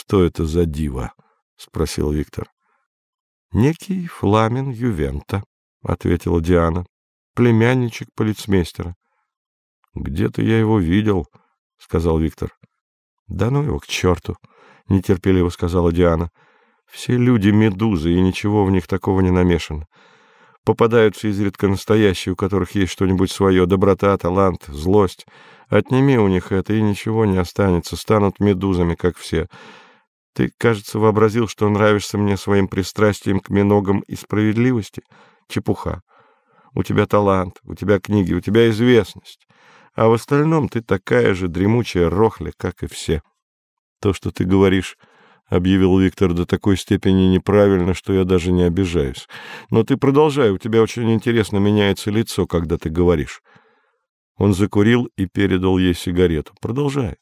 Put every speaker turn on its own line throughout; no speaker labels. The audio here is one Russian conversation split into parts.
Что это за диво? — спросил Виктор. — Некий Фламен Ювента, — ответила Диана, — племянничек полицмейстера. — Где-то я его видел, — сказал Виктор. — Да ну его к черту, — нетерпеливо сказала Диана. — Все люди медузы, и ничего в них такого не намешано. Попадаются изредка настоящие, у которых есть что-нибудь свое, доброта, талант, злость. Отними у них это, и ничего не останется, станут медузами, как все. Ты, кажется, вообразил, что нравишься мне своим пристрастием к миногам и справедливости? Чепуха. У тебя талант, у тебя книги, у тебя известность. А в остальном ты такая же дремучая рохля, как и все. То, что ты говоришь — объявил Виктор до такой степени неправильно, что я даже не обижаюсь. Но ты продолжай, у тебя очень интересно меняется лицо, когда ты говоришь. Он закурил и передал ей сигарету. Продолжай.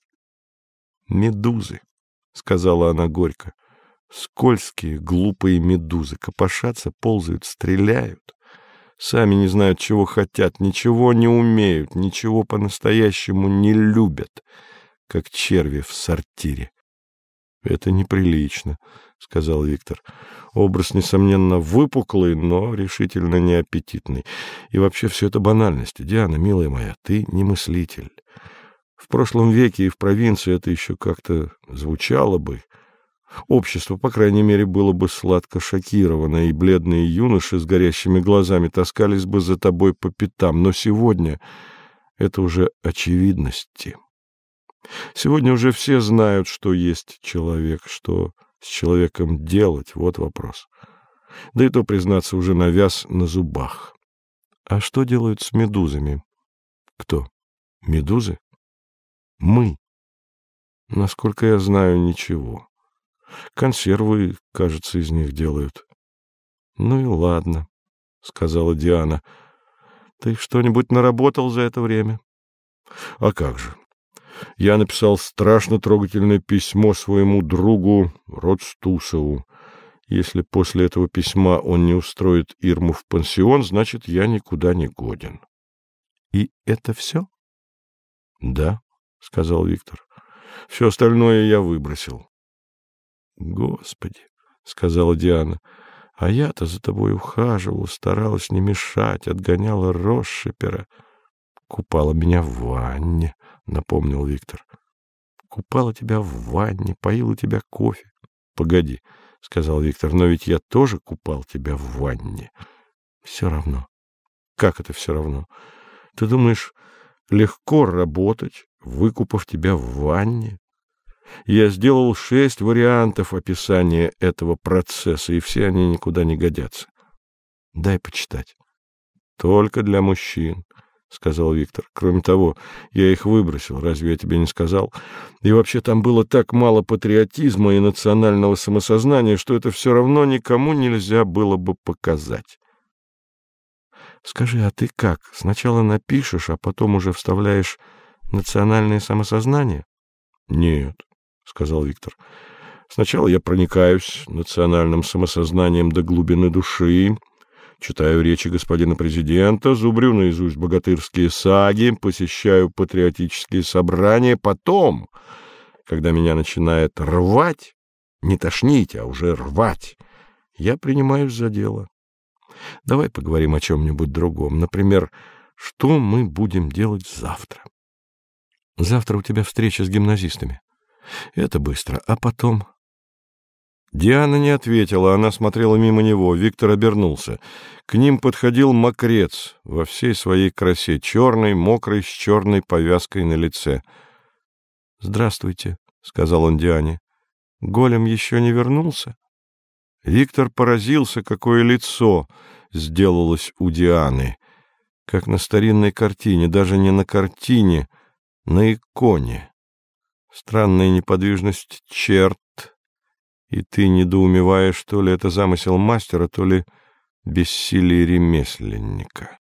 Медузы, — сказала она горько. Скользкие, глупые медузы копошатся, ползают, стреляют. Сами не знают, чего хотят, ничего не умеют, ничего по-настоящему не любят, как черви в сортире. — Это неприлично, — сказал Виктор. Образ, несомненно, выпуклый, но решительно неаппетитный. И вообще все это банальности. Диана, милая моя, ты не мыслитель. В прошлом веке и в провинции это еще как-то звучало бы. Общество, по крайней мере, было бы сладко шокировано, и бледные юноши с горящими глазами таскались бы за тобой по пятам. Но сегодня это уже очевидности. Сегодня уже все знают, что есть человек, что с человеком делать, вот вопрос. Да и то, признаться, уже навяз на зубах. А что делают с медузами? Кто? Медузы? Мы. Насколько я знаю, ничего. Консервы, кажется, из них делают. Ну и ладно, — сказала Диана. Ты что-нибудь наработал за это время? А как же? я написал страшно трогательное письмо своему другу Родстусову. Если после этого письма он не устроит Ирму в пансион, значит, я никуда не годен. — И это все? — Да, — сказал Виктор. — Все остальное я выбросил. — Господи, — сказала Диана, — а я-то за тобой ухаживала, старалась не мешать, отгоняла Росшипера, купала меня в ванне, напомнил Виктор. Купала тебя в ванне, поила тебя кофе. Погоди, сказал Виктор, но ведь я тоже купал тебя в ванне. Все равно. Как это все равно? Ты думаешь, легко работать, выкупав тебя в ванне? Я сделал шесть вариантов описания этого процесса, и все они никуда не годятся. Дай почитать. Только для мужчин. — сказал Виктор. — Кроме того, я их выбросил, разве я тебе не сказал? И вообще там было так мало патриотизма и национального самосознания, что это все равно никому нельзя было бы показать. — Скажи, а ты как? Сначала напишешь, а потом уже вставляешь национальное самосознание? — Нет, — сказал Виктор. — Сначала я проникаюсь национальным самосознанием до глубины души, читаю речи господина президента, зубрю наизусть богатырские саги, посещаю патриотические собрания. Потом, когда меня начинает рвать, не тошнить, а уже рвать, я принимаюсь за дело. Давай поговорим о чем-нибудь другом. Например, что мы будем делать завтра? Завтра у тебя встреча с гимназистами. Это быстро. А потом... Диана не ответила, она смотрела мимо него. Виктор обернулся. К ним подходил мокрец во всей своей красе, черный, мокрый, с черной повязкой на лице. — Здравствуйте, — сказал он Диане. — Голем еще не вернулся? Виктор поразился, какое лицо сделалось у Дианы, как на старинной картине, даже не на картине, на иконе. Странная неподвижность черт, и ты недоумеваешь, то ли это замысел мастера, то ли бессилие ремесленника.